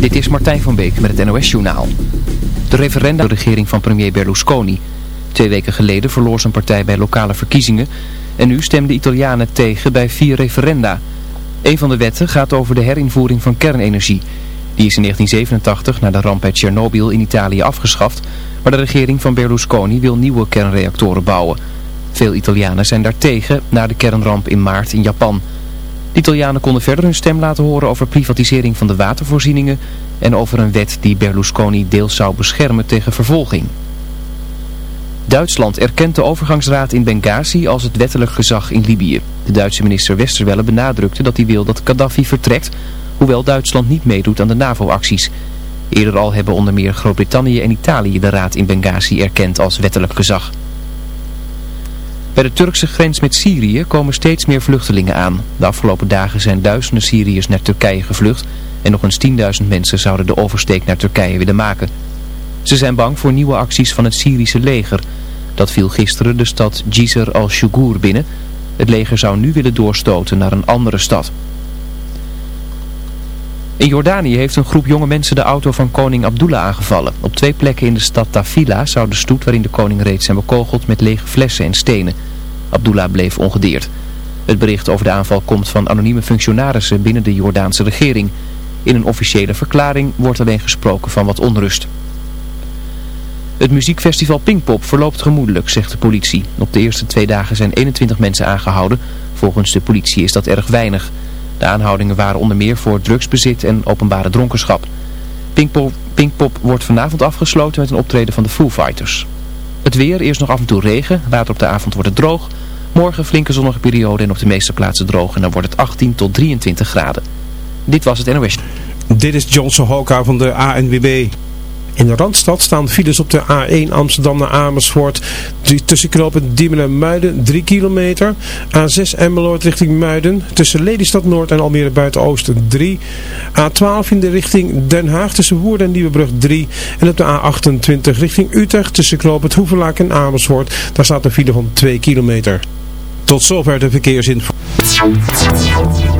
Dit is Martijn van Beek met het NOS-journaal. De referenda de regering van premier Berlusconi. Twee weken geleden verloor zijn partij bij lokale verkiezingen... en nu stemden Italianen tegen bij vier referenda. Een van de wetten gaat over de herinvoering van kernenergie. Die is in 1987 na de ramp bij Tsjernobyl in Italië afgeschaft... maar de regering van Berlusconi wil nieuwe kernreactoren bouwen. Veel Italianen zijn daartegen na de kernramp in maart in Japan... De Italianen konden verder hun stem laten horen over privatisering van de watervoorzieningen en over een wet die Berlusconi deels zou beschermen tegen vervolging. Duitsland erkent de overgangsraad in Benghazi als het wettelijk gezag in Libië. De Duitse minister Westerwelle benadrukte dat hij wil dat Gaddafi vertrekt, hoewel Duitsland niet meedoet aan de NAVO-acties. Eerder al hebben onder meer Groot-Brittannië en Italië de raad in Benghazi erkend als wettelijk gezag. Bij de Turkse grens met Syrië komen steeds meer vluchtelingen aan. De afgelopen dagen zijn duizenden Syriërs naar Turkije gevlucht en nog eens 10.000 mensen zouden de oversteek naar Turkije willen maken. Ze zijn bang voor nieuwe acties van het Syrische leger. Dat viel gisteren de stad Jizr al-Shugur binnen. Het leger zou nu willen doorstoten naar een andere stad. In Jordanië heeft een groep jonge mensen de auto van koning Abdullah aangevallen. Op twee plekken in de stad Tafila zou de stoet waarin de koning reed zijn bekogeld met lege flessen en stenen. Abdullah bleef ongedeerd. Het bericht over de aanval komt van anonieme functionarissen binnen de Jordaanse regering. In een officiële verklaring wordt alleen gesproken van wat onrust. Het muziekfestival Pinkpop verloopt gemoedelijk, zegt de politie. Op de eerste twee dagen zijn 21 mensen aangehouden. Volgens de politie is dat erg weinig. De aanhoudingen waren onder meer voor drugsbezit en openbare dronkenschap. Pinkpop, Pinkpop wordt vanavond afgesloten met een optreden van de Foo Fighters. Het weer, eerst nog af en toe regen, later op de avond wordt het droog. Morgen flinke zonnige periode en op de meeste plaatsen droog en dan wordt het 18 tot 23 graden. Dit was het NOS. Dit is Johnson Hoka van de ANWB. In de Randstad staan files op de A1 Amsterdam naar Amersfoort. Tussen knopen Diemen en Muiden 3 kilometer. A6 Emmeloord richting Muiden. Tussen Lelystad Noord en Almere Buiten-Oosten 3. A12 in de richting Den Haag tussen Woerden en Nieuwebrug 3. En op de A28 richting Utrecht tussen knopen Hoevelaak en Amersfoort. Daar staat een file van 2 kilometer. Tot zover de verkeersinformatie.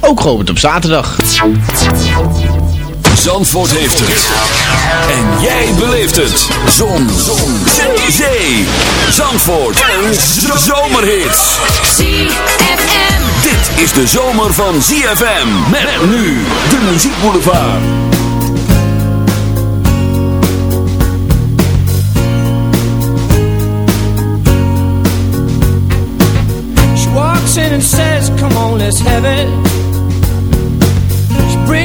Ook geopend op zaterdag. Zandvoort heeft het. En jij beleeft het. Zon. Zon. Zee. Zee. Zandvoort. Een zomerhit. ZFM. Dit is de zomer van ZFM. Met nu de muziekboulevard. She walks in and says, come on, let's have it.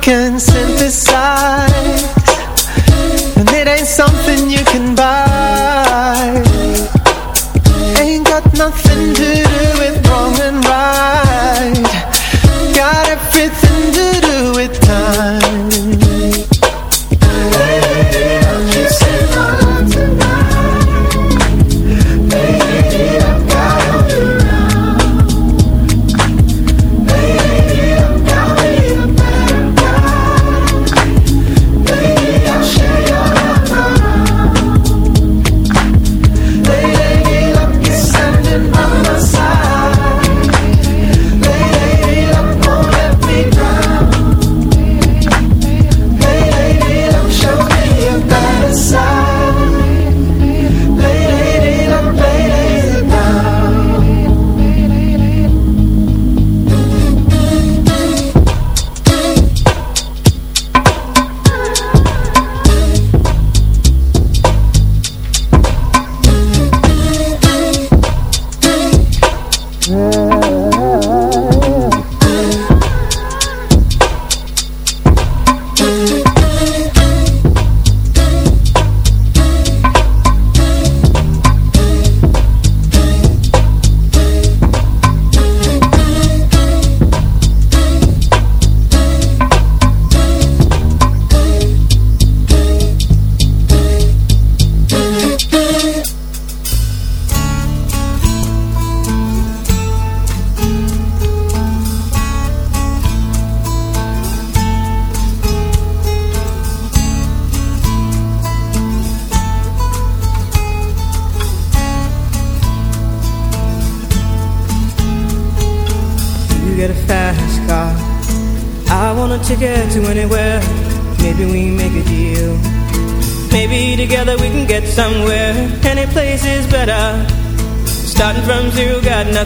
can synthesize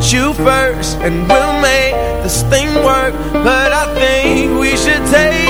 put you first And we'll make this thing work. But I think we should take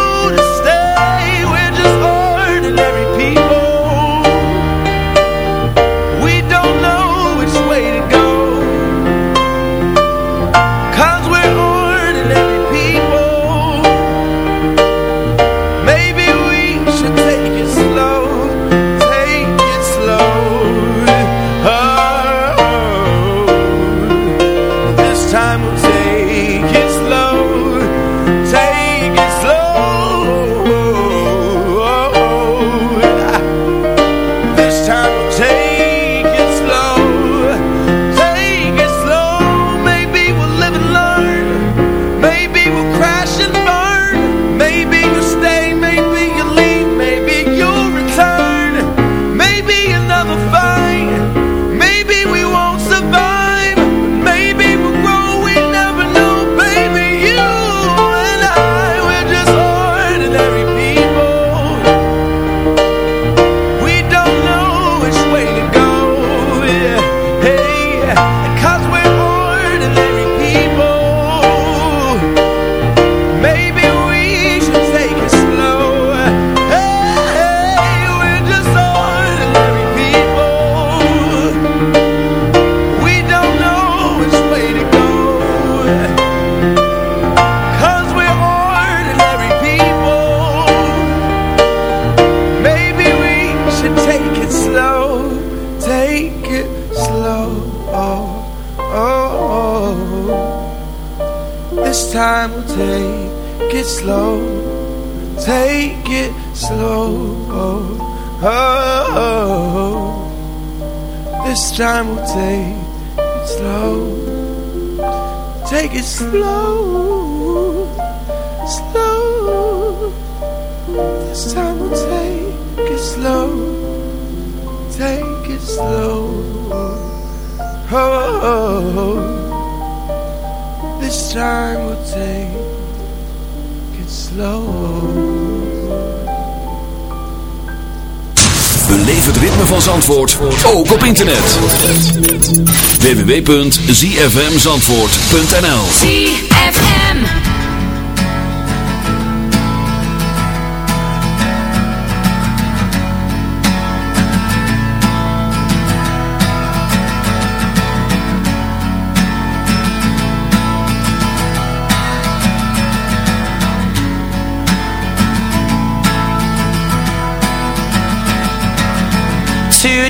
Slow This time we'll take it slow Take it slow oh. This time we'll take it slow Beleef het ritme van Zandvoort, ook op internet. www.zfmzandvoort.nl ZFM.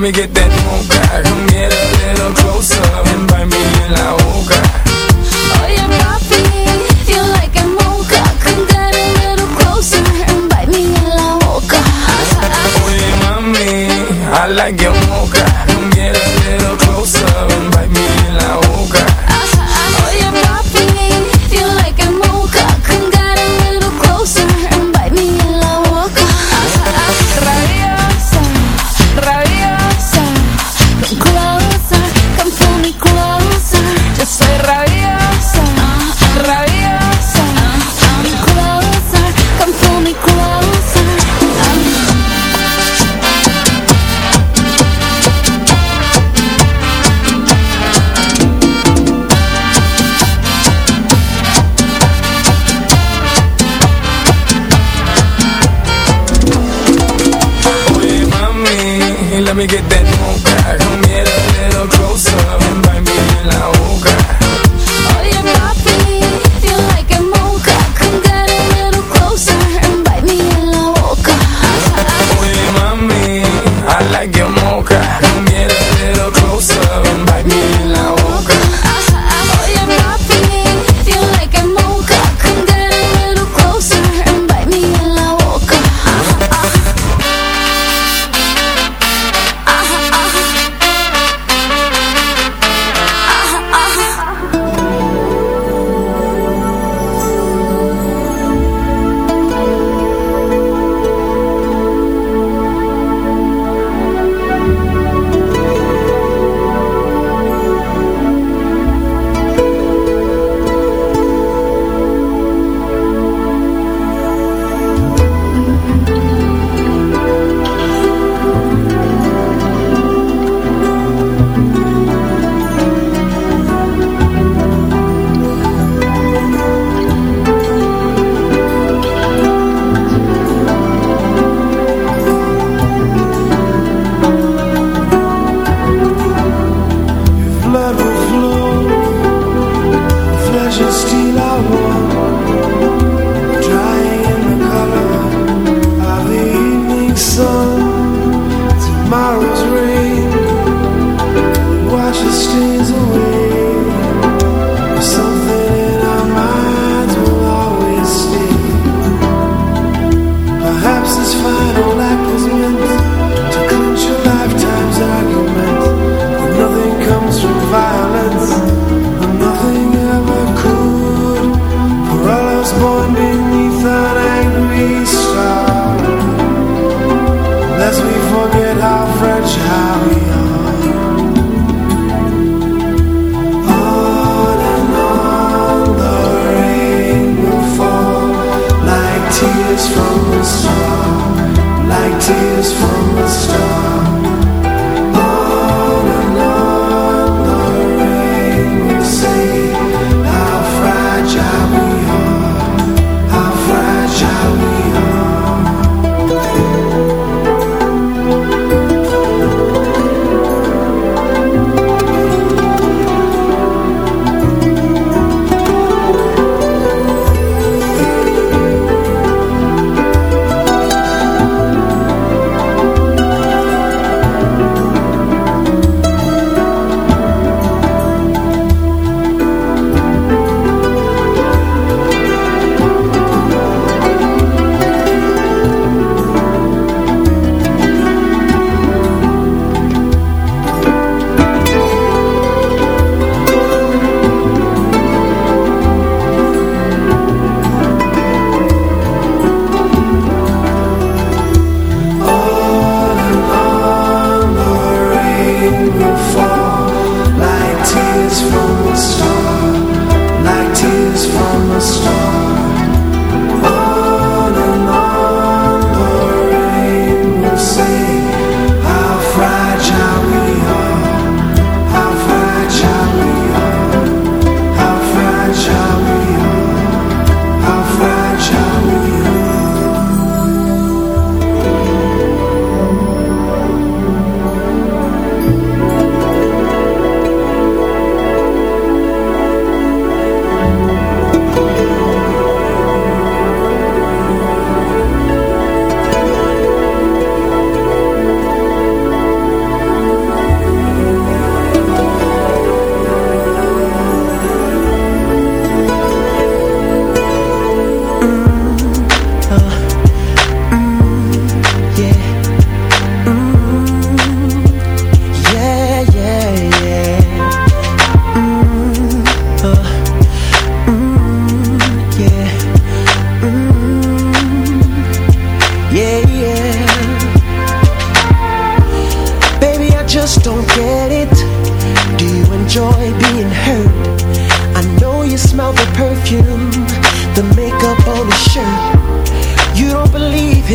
mocha. Come get a me get down.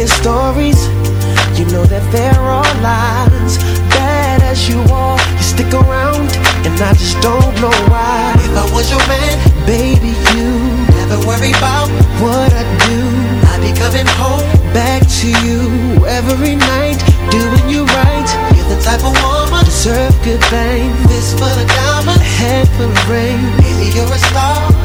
Stories. You know that there are lies. Bad as you are You stick around And I just don't know why. If I was your man Baby, you Never worry about what I do. I'd be coming home Back to you Every night Doing you right. You're the type of woman Deserve good things. Fist full of diamonds Head full of rain Baby, you're a star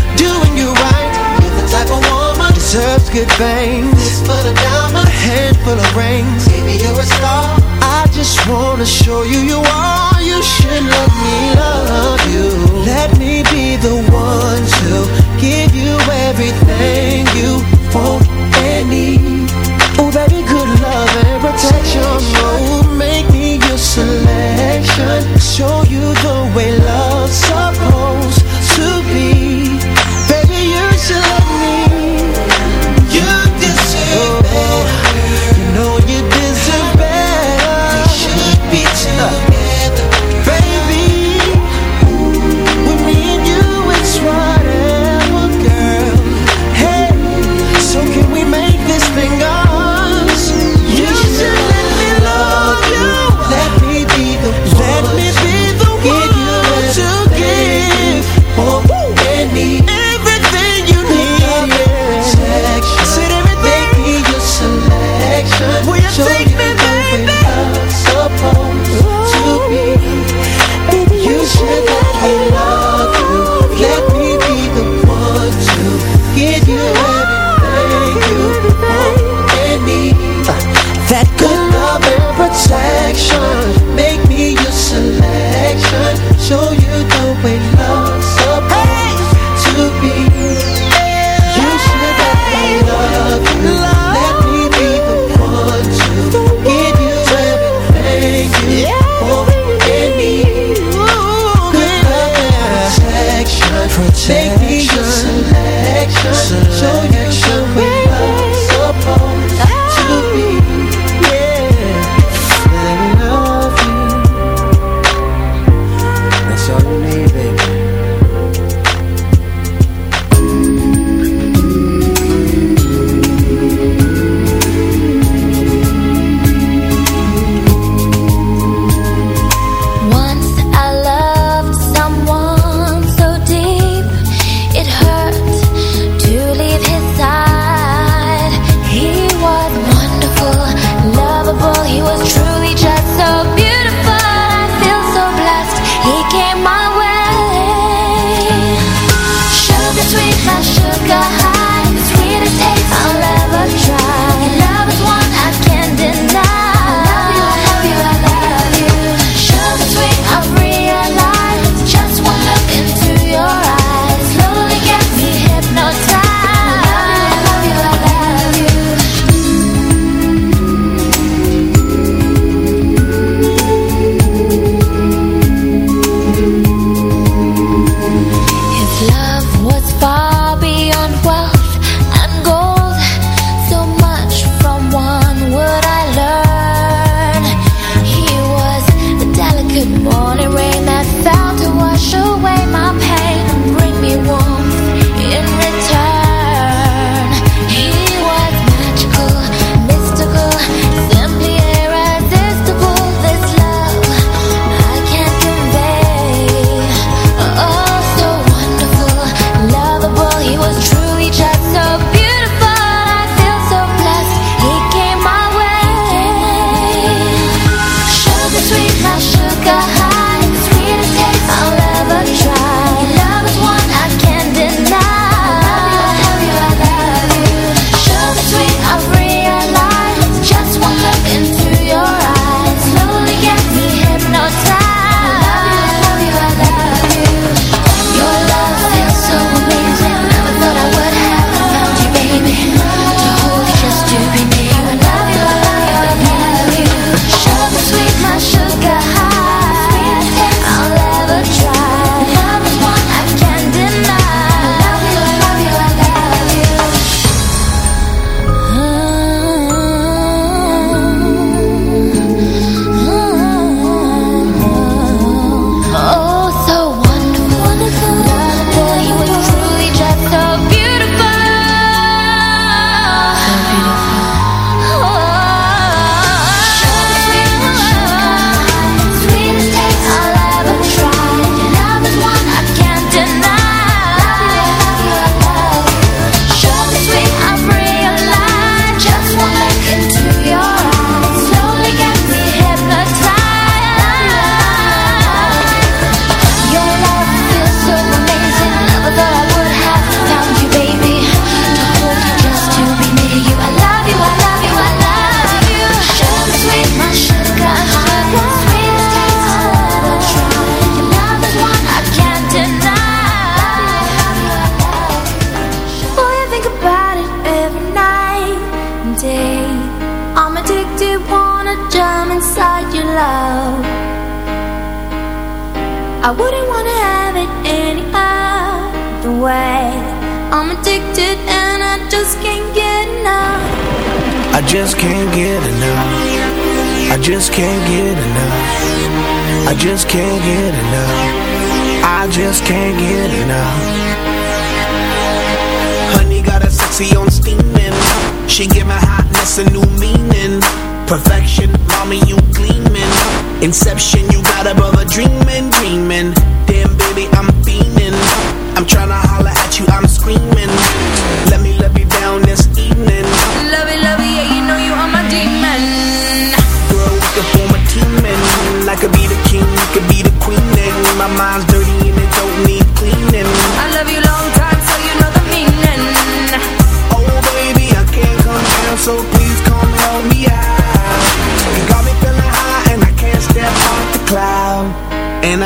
deserves good things. This full of diamonds, a handful of rings. Baby, you're a star. I just wanna show you you are. Sexy on steaming. She give my hotness a new meaning. Perfection, mommy, you gleaming. Inception, you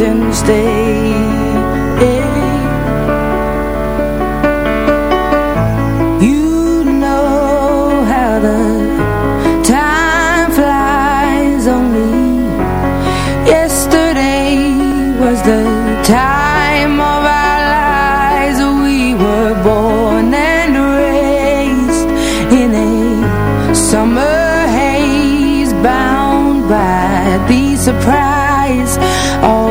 hurts instead You know how the time flies only Yesterday was the time